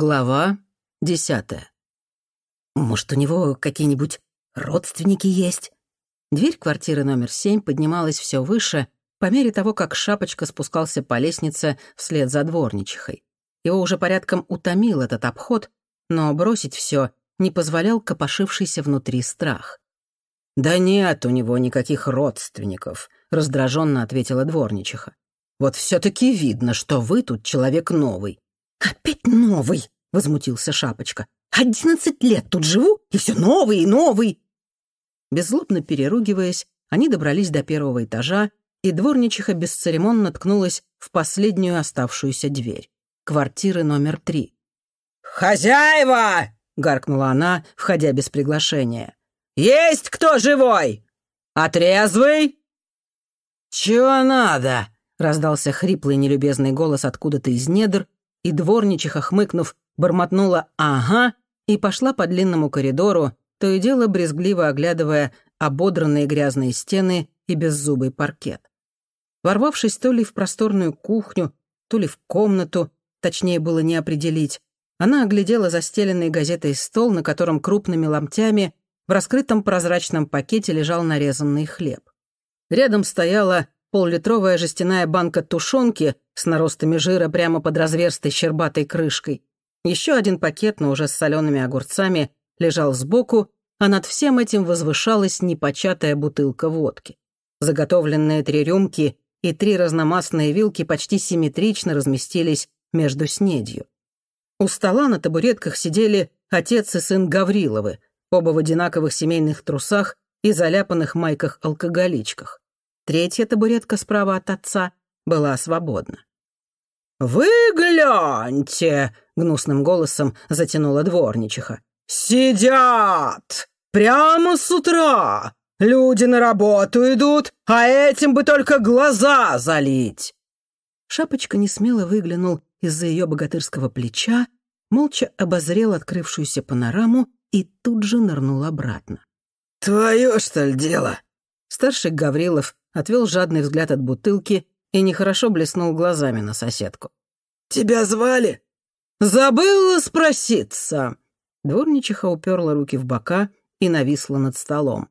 Глава десятая. «Может, у него какие-нибудь родственники есть?» Дверь квартиры номер семь поднималась все выше по мере того, как Шапочка спускался по лестнице вслед за дворничихой. Его уже порядком утомил этот обход, но бросить все не позволял копошившийся внутри страх. «Да нет у него никаких родственников», — раздраженно ответила дворничиха. «Вот все таки видно, что вы тут человек новый. «Опять новый!» — возмутился Шапочка. «Одиннадцать лет тут живу, и все новый и новый!» Беззлобно переругиваясь, они добрались до первого этажа, и дворничиха бесцеремонно ткнулась в последнюю оставшуюся дверь. Квартиры номер три. «Хозяева!» — гаркнула она, входя без приглашения. «Есть кто живой? Отрезвый?» «Чего надо?» — раздался хриплый нелюбезный голос откуда-то из недр, и дворничиха, хмыкнув, бормотнула «ага» и пошла по длинному коридору, то и дело брезгливо оглядывая ободранные грязные стены и беззубый паркет. Ворвавшись то ли в просторную кухню, то ли в комнату, точнее было не определить, она оглядела застеленный газетой стол, на котором крупными ломтями в раскрытом прозрачном пакете лежал нарезанный хлеб. Рядом стояла поллитровая жестяная банка тушенки с наростами жира прямо под разверстой щербатой крышкой. Еще один пакет, но уже с солеными огурцами, лежал сбоку, а над всем этим возвышалась непочатая бутылка водки. Заготовленные три рюмки и три разномастные вилки почти симметрично разместились между снедью. У стола на табуретках сидели отец и сын Гавриловы, оба в одинаковых семейных трусах и заляпанных майках-алкоголичках. Третья табуретка справа от отца была свободна. «Вы гляньте!» — гнусным голосом затянула дворничиха. «Сидят! Прямо с утра! Люди на работу идут, а этим бы только глаза залить!» Шапочка несмело выглянул из-за ее богатырского плеча, молча обозрел открывшуюся панораму и тут же нырнул обратно. «Твое, что ли, дело?» Старший Гаврилов отвел жадный взгляд от бутылки и нехорошо блеснул глазами на соседку. «Тебя звали?» «Забыла спроситься!» Дворничиха уперла руки в бока и нависла над столом.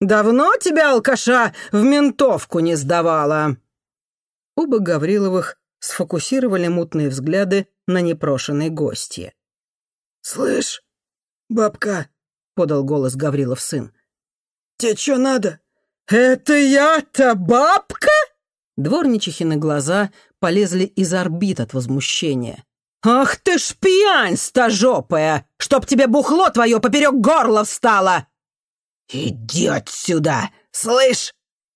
«Давно тебя, алкаша, в ментовку не сдавала?» Оба Гавриловых сфокусировали мутные взгляды на непрошенной гостье. «Слышь, бабка», — подал голос Гаврилов сын, — «тебе что надо?» «Это я-то бабка?» Дворничихины глаза полезли из орбит от возмущения. «Ах ты ж пьянь стажопая! Чтоб тебе бухло твое поперек горла встало!» «Иди отсюда! Слышь!»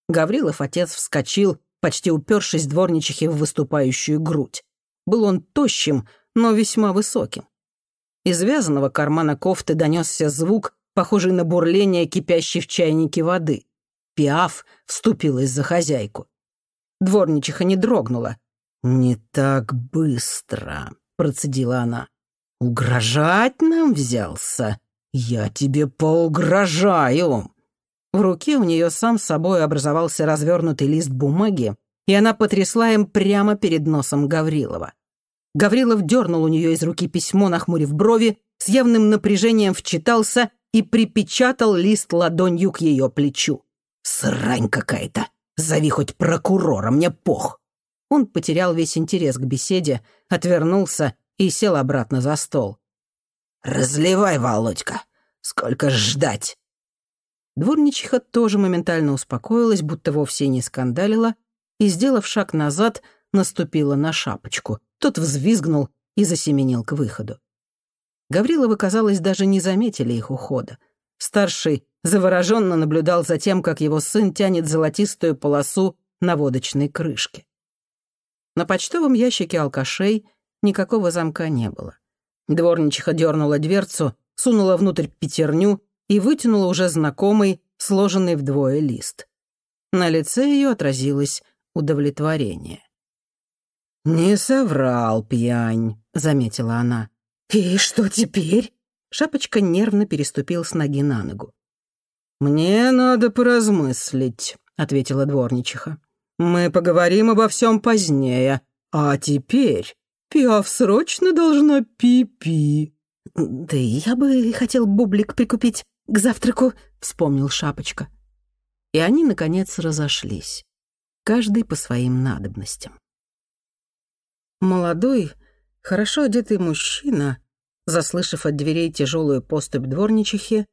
Гаврилов отец вскочил, почти упершись дворничихе в выступающую грудь. Был он тощим, но весьма высоким. Из вязаного кармана кофты донесся звук, похожий на бурление кипящей в чайнике воды. Пиаф вступилась за хозяйку. Дворничиха не дрогнула. «Не так быстро», — процедила она. «Угрожать нам взялся? Я тебе поугрожаю!» В руке у нее сам собой образовался развернутый лист бумаги, и она потрясла им прямо перед носом Гаврилова. Гаврилов дернул у нее из руки письмо, нахмурив брови, с явным напряжением вчитался и припечатал лист ладонью к ее плечу. «Срань какая-то! Зови хоть прокурора, мне пох!» Он потерял весь интерес к беседе, отвернулся и сел обратно за стол. «Разливай, Володька! Сколько ждать!» Дворничиха тоже моментально успокоилась, будто вовсе не скандалила, и, сделав шаг назад, наступила на шапочку. Тот взвизгнул и засеменил к выходу. Гавриловы, казалось, даже не заметили их ухода. Старший завороженно наблюдал за тем, как его сын тянет золотистую полосу на водочной крышке. На почтовом ящике алкашей никакого замка не было. Дворничиха дернула дверцу, сунула внутрь пятерню и вытянула уже знакомый, сложенный вдвое лист. На лице ее отразилось удовлетворение. «Не соврал, пьянь», — заметила она. «И что теперь?» Шапочка нервно переступил с ноги на ногу. «Мне надо поразмыслить», — ответила дворничиха. «Мы поговорим обо всем позднее. А теперь Пиаф срочно должна пи-пи». «Да я бы хотел бублик прикупить к завтраку», — вспомнил Шапочка. И они, наконец, разошлись, каждый по своим надобностям. Молодой, хорошо одетый мужчина, заслышав от дверей тяжелую поступь дворничихи,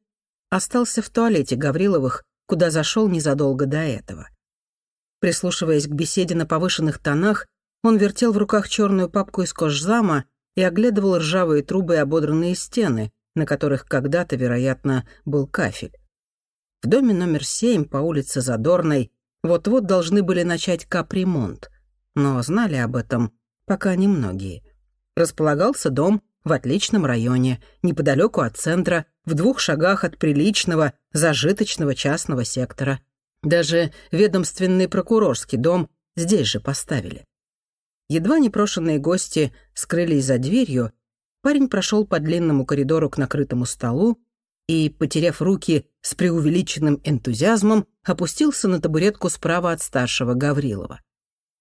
остался в туалете Гавриловых, куда зашел незадолго до этого. Прислушиваясь к беседе на повышенных тонах, он вертел в руках черную папку из кожзама и оглядывал ржавые трубы и ободранные стены, на которых когда-то, вероятно, был кафель. В доме номер семь по улице Задорной вот-вот должны были начать капремонт, но знали об этом пока немногие. Располагался дом в отличном районе, неподалеку от центра, в двух шагах от приличного, зажиточного частного сектора. Даже ведомственный прокурорский дом здесь же поставили. Едва непрошенные гости скрылись за дверью, парень прошел по длинному коридору к накрытому столу и, потеряв руки с преувеличенным энтузиазмом, опустился на табуретку справа от старшего Гаврилова.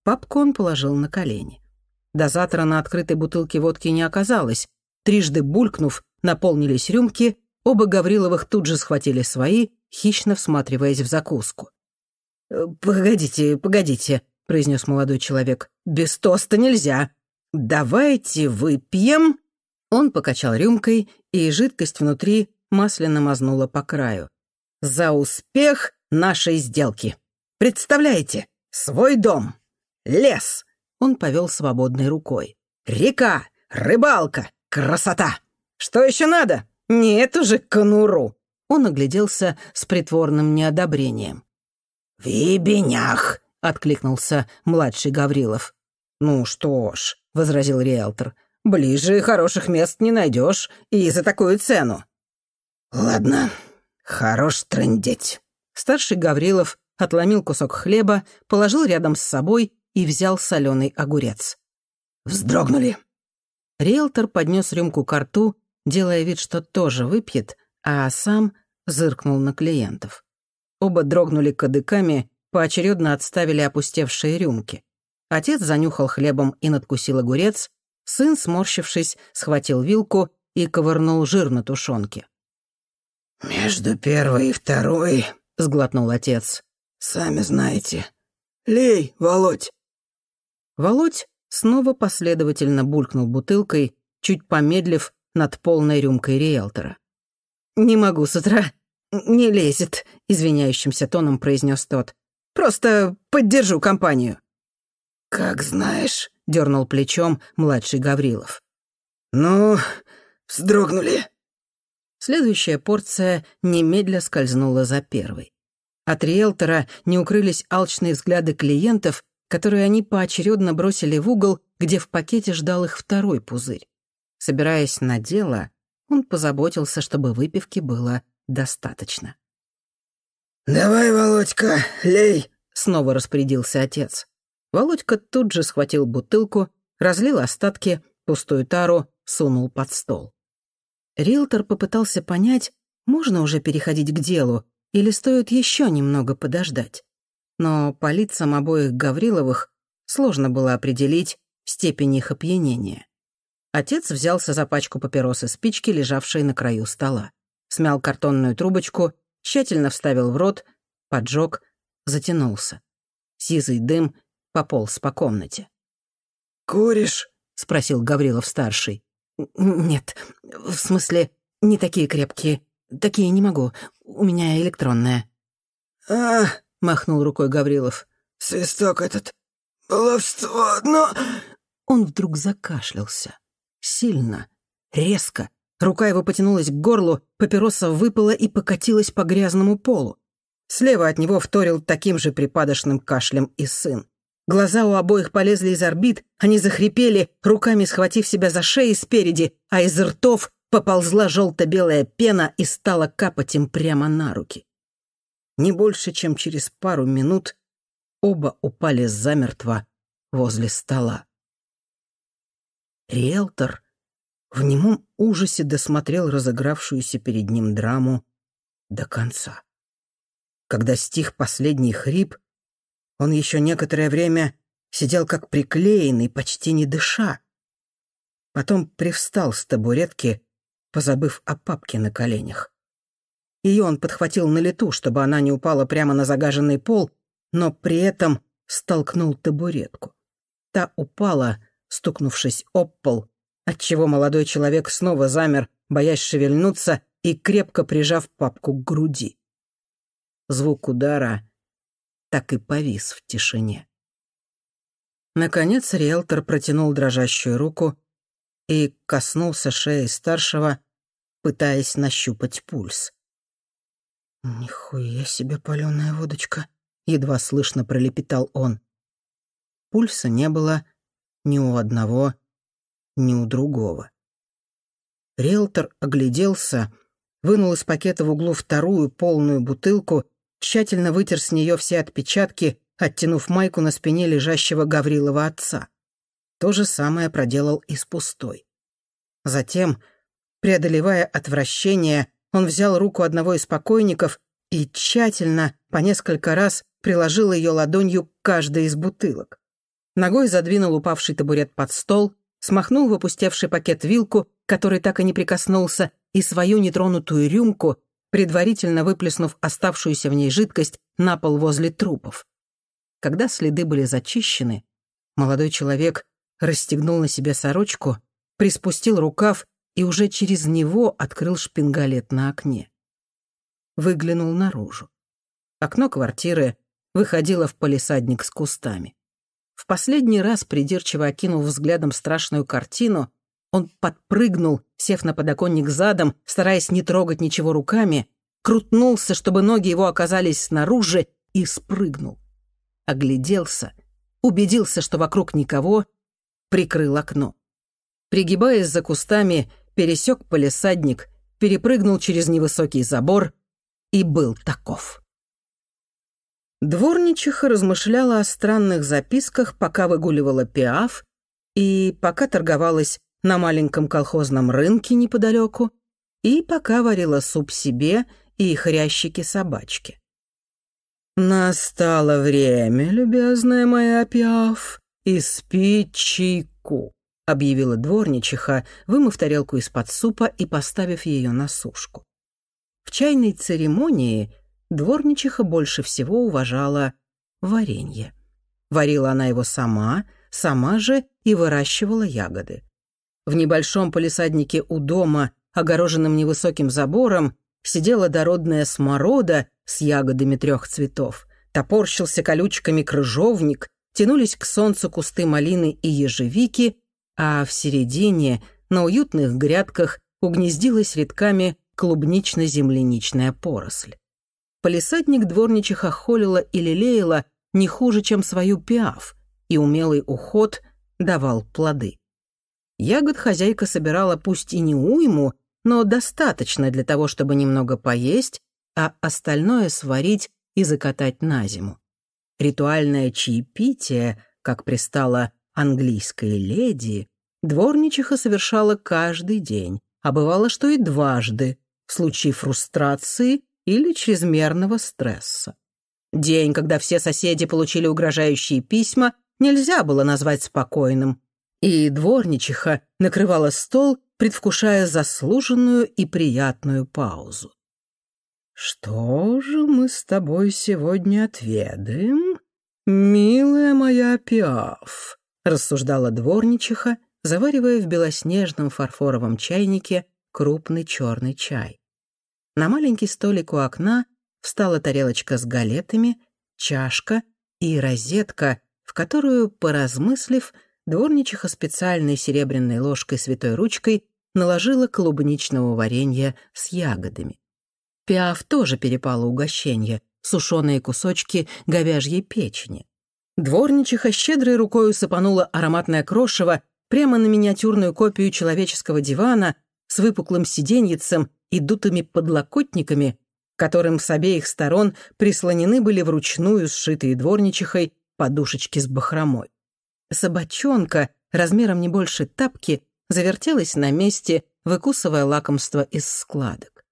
Папку он положил на колени. Дозатора на открытой бутылке водки не оказалось. Трижды булькнув, наполнились рюмки, оба Гавриловых тут же схватили свои, хищно всматриваясь в закуску. «Погодите, погодите», — произнес молодой человек. «Без тоста нельзя. Давайте выпьем». Он покачал рюмкой, и жидкость внутри масляно мазнула по краю. «За успех нашей сделки! Представляете, свой дом, лес!» Он повел свободной рукой. «Река, рыбалка, красота! Что еще надо? Нет уже конуру!» Он огляделся с притворным неодобрением. «В ебенях!» — откликнулся младший Гаврилов. «Ну что ж», — возразил риэлтор, — «ближе хороших мест не найдешь и за такую цену». «Ладно, хорош трындеть». Старший Гаврилов отломил кусок хлеба, положил рядом с собой и взял соленый огурец. «Вздрогнули». Риэлтор поднес рюмку к рту, делая вид, что тоже выпьет, а сам зыркнул на клиентов. Оба дрогнули кадыками, поочередно отставили опустевшие рюмки. Отец занюхал хлебом и надкусил огурец, сын, сморщившись, схватил вилку и ковырнул жир на тушенке. «Между первой и второй», — сглотнул отец, — «сами знаете. Лей, Володь». Володь снова последовательно булькнул бутылкой, чуть помедлив над полной рюмкой риэлтора. «Не могу с утра, не лезет», — извиняющимся тоном произнес тот. «Просто поддержу компанию». «Как знаешь», — дернул плечом младший Гаврилов. «Ну, вздрогнули». Следующая порция немедля скользнула за первой. От риэлтора не укрылись алчные взгляды клиентов, которые они поочередно бросили в угол, где в пакете ждал их второй пузырь. Собираясь на дело, он позаботился, чтобы выпивки было достаточно. «Давай, Володька, лей!» — снова распорядился отец. Володька тут же схватил бутылку, разлил остатки, пустую тару сунул под стол. Риэлтор попытался понять, можно уже переходить к делу или стоит еще немного подождать. Но по лицам обоих Гавриловых сложно было определить степень их опьянения. Отец взялся за пачку папирос и спички, лежавшие на краю стола смял картонную трубочку, тщательно вставил в рот, поджег, затянулся. Сизый дым пополз по комнате. «Куришь?» — спросил Гаврилов-старший. «Нет, в смысле, не такие крепкие. Такие не могу. У меня электронная». «А, — махнул рукой Гаврилов. «Свисток этот. Баловство, но...» Он вдруг закашлялся. Сильно, резко, Рука его потянулась к горлу, папироса выпала и покатилась по грязному полу. Слева от него вторил таким же припадочным кашлем и сын. Глаза у обоих полезли из орбит, они захрипели, руками схватив себя за шеи спереди, а из ртов поползла желто-белая пена и стала капать им прямо на руки. Не больше, чем через пару минут оба упали замертво возле стола. Риэлтор в немом ужасе досмотрел разыгравшуюся перед ним драму до конца. Когда стих последний хрип, он еще некоторое время сидел как приклеенный, почти не дыша, Потом привстал с табуретки, позабыв о папке на коленях. Ее он подхватил на лету, чтобы она не упала прямо на загаженный пол, но при этом столкнул табуретку. Та упала, стукнувшись об пол, отчего молодой человек снова замер, боясь шевельнуться и крепко прижав папку к груди. Звук удара так и повис в тишине. Наконец риэлтор протянул дрожащую руку и коснулся шеи старшего, пытаясь нащупать пульс. «Нихуя себе палёная водочка!» — едва слышно пролепетал он. Пульса не было ни у одного, ни у другого. Риэлтор огляделся, вынул из пакета в углу вторую полную бутылку, тщательно вытер с нее все отпечатки, оттянув майку на спине лежащего Гаврилова отца. То же самое проделал и с пустой. Затем, преодолевая отвращение, он взял руку одного из покойников и тщательно, по несколько раз, приложил ее ладонью к каждой из бутылок. Ногой задвинул упавший табурет под стол, смахнул в опустевший пакет вилку, который так и не прикоснулся, и свою нетронутую рюмку, предварительно выплеснув оставшуюся в ней жидкость на пол возле трупов. Когда следы были зачищены, молодой человек расстегнул на себе сорочку, приспустил рукав и уже через него открыл шпингалет на окне. Выглянул наружу. Окно квартиры выходило в палисадник с кустами. В последний раз, придирчиво окинув взглядом страшную картину, он подпрыгнул, сев на подоконник задом, стараясь не трогать ничего руками, крутнулся, чтобы ноги его оказались снаружи, и спрыгнул. Огляделся, убедился, что вокруг никого, прикрыл окно. Пригибаясь за кустами, пересек полисадник, перепрыгнул через невысокий забор и был таков. Дворничиха размышляла о странных записках, пока выгуливала пиаф и пока торговалась на маленьком колхозном рынке неподалеку, и пока варила суп себе и хрящики собачки. «Настало время, любезная моя пиаф, испить чайку», — объявила дворничиха, вымыв тарелку из-под супа и поставив ее на сушку. В чайной церемонии дворничиха больше всего уважала варенье. Варила она его сама, сама же и выращивала ягоды. В небольшом полисаднике у дома, огороженном невысоким забором, сидела дородная сморода с ягодами трех цветов. Топорщился колючками крыжовник, тянулись к солнцу кусты малины и ежевики, а в середине, на уютных грядках, угнездилась редками клубнично-земляничная поросль. Полисадник дворничиха холила и лелеяла не хуже, чем свою пиаф, и умелый уход давал плоды. Ягод хозяйка собирала пусть и не уйму, но достаточно для того, чтобы немного поесть, а остальное сварить и закатать на зиму. Ритуальное чаепитие, как пристало английской леди, дворничиха совершала каждый день, а бывало, что и дважды, в случае фрустрации или чрезмерного стресса. День, когда все соседи получили угрожающие письма, нельзя было назвать спокойным, и дворничиха накрывала стол, предвкушая заслуженную и приятную паузу. «Что же мы с тобой сегодня отведаем, милая моя Пиаф?» — рассуждала дворничиха, заваривая в белоснежном фарфоровом чайнике крупный черный чай. На маленький столик у окна встала тарелочка с галетами, чашка и розетка, в которую, поразмыслив, дворничиха специальной серебряной ложкой святой ручкой наложила клубничного варенья с ягодами. Пиаф тоже перепало угощение, сушеные кусочки говяжьей печени. Дворничиха щедрой рукой усыпанула ароматное крошево прямо на миниатюрную копию человеческого дивана с выпуклым сиденьицем и дутыми подлокотниками, которым с обеих сторон прислонены были вручную сшитые дворничихой подушечки с бахромой. Собачонка, размером не больше тапки, завертелась на месте, выкусывая лакомство из складок.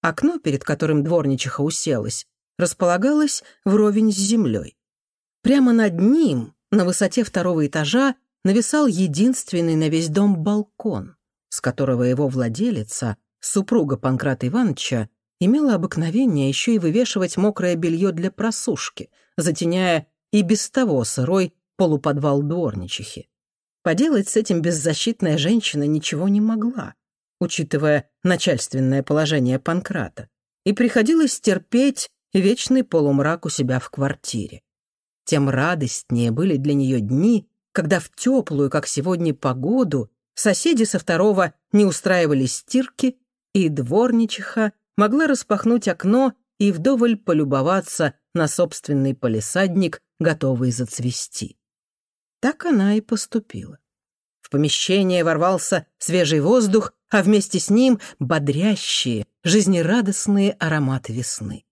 Окно, перед которым дворничиха уселась, располагалось вровень с землей. Прямо над ним, на высоте второго этажа, нависал единственный на весь дом балкон, с которого его владелица, супруга Панкрата Ивановича, имела обыкновение еще и вывешивать мокрое белье для просушки, затеняя и без того сырой полуподвал дворничихи. Поделать с этим беззащитная женщина ничего не могла, учитывая начальственное положение Панкрата, и приходилось терпеть вечный полумрак у себя в квартире. Тем радостнее были для нее дни, когда в теплую, как сегодня, погоду соседи со второго не устраивали стирки, и дворничиха могла распахнуть окно и вдоволь полюбоваться на собственный полисадник, готовый зацвести. Так она и поступила. В помещение ворвался свежий воздух, а вместе с ним бодрящие, жизнерадостные ароматы весны.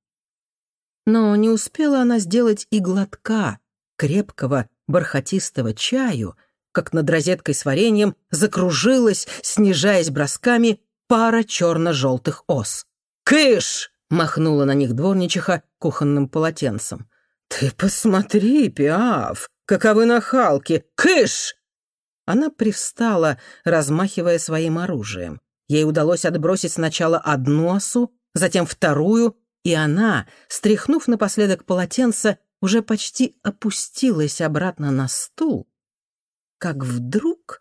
Но не успела она сделать и глотка крепкого, бархатистого чаю, как над розеткой с вареньем закружилась, снижаясь бросками, пара черно-желтых ос. «Кыш!» — махнула на них дворничиха кухонным полотенцем. «Ты посмотри, Пиаф, каковы нахалки! Кыш!» Она привстала, размахивая своим оружием. Ей удалось отбросить сначала одну осу, затем вторую, и она, стряхнув напоследок полотенце, уже почти опустилась обратно на стул, как вдруг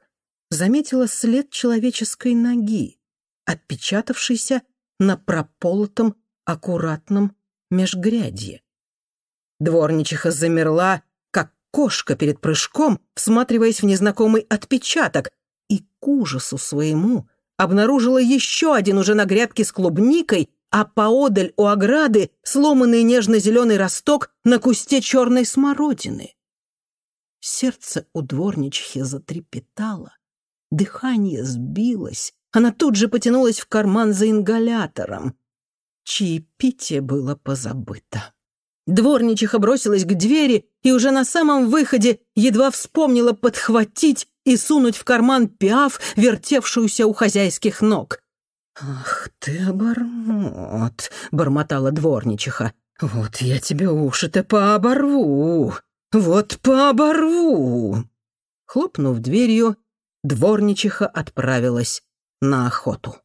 заметила след человеческой ноги, отпечатавшийся на прополотом аккуратном межгрядье. Дворничиха замерла, как кошка перед прыжком, всматриваясь в незнакомый отпечаток, и к ужасу своему обнаружила еще один уже на грядке с клубникой, а поодаль у ограды сломанный нежно-зеленый росток на кусте черной смородины. Сердце у дворничихи затрепетало, дыхание сбилось, она тут же потянулась в карман за ингалятором. Чаепитие было позабыто. Дворничиха бросилась к двери и уже на самом выходе едва вспомнила подхватить и сунуть в карман пиаф, вертевшуюся у хозяйских ног. «Ах ты, обормот!» — бормотала дворничиха. «Вот я тебе уши-то пооборву! Вот пооборву!» Хлопнув дверью, дворничиха отправилась на охоту.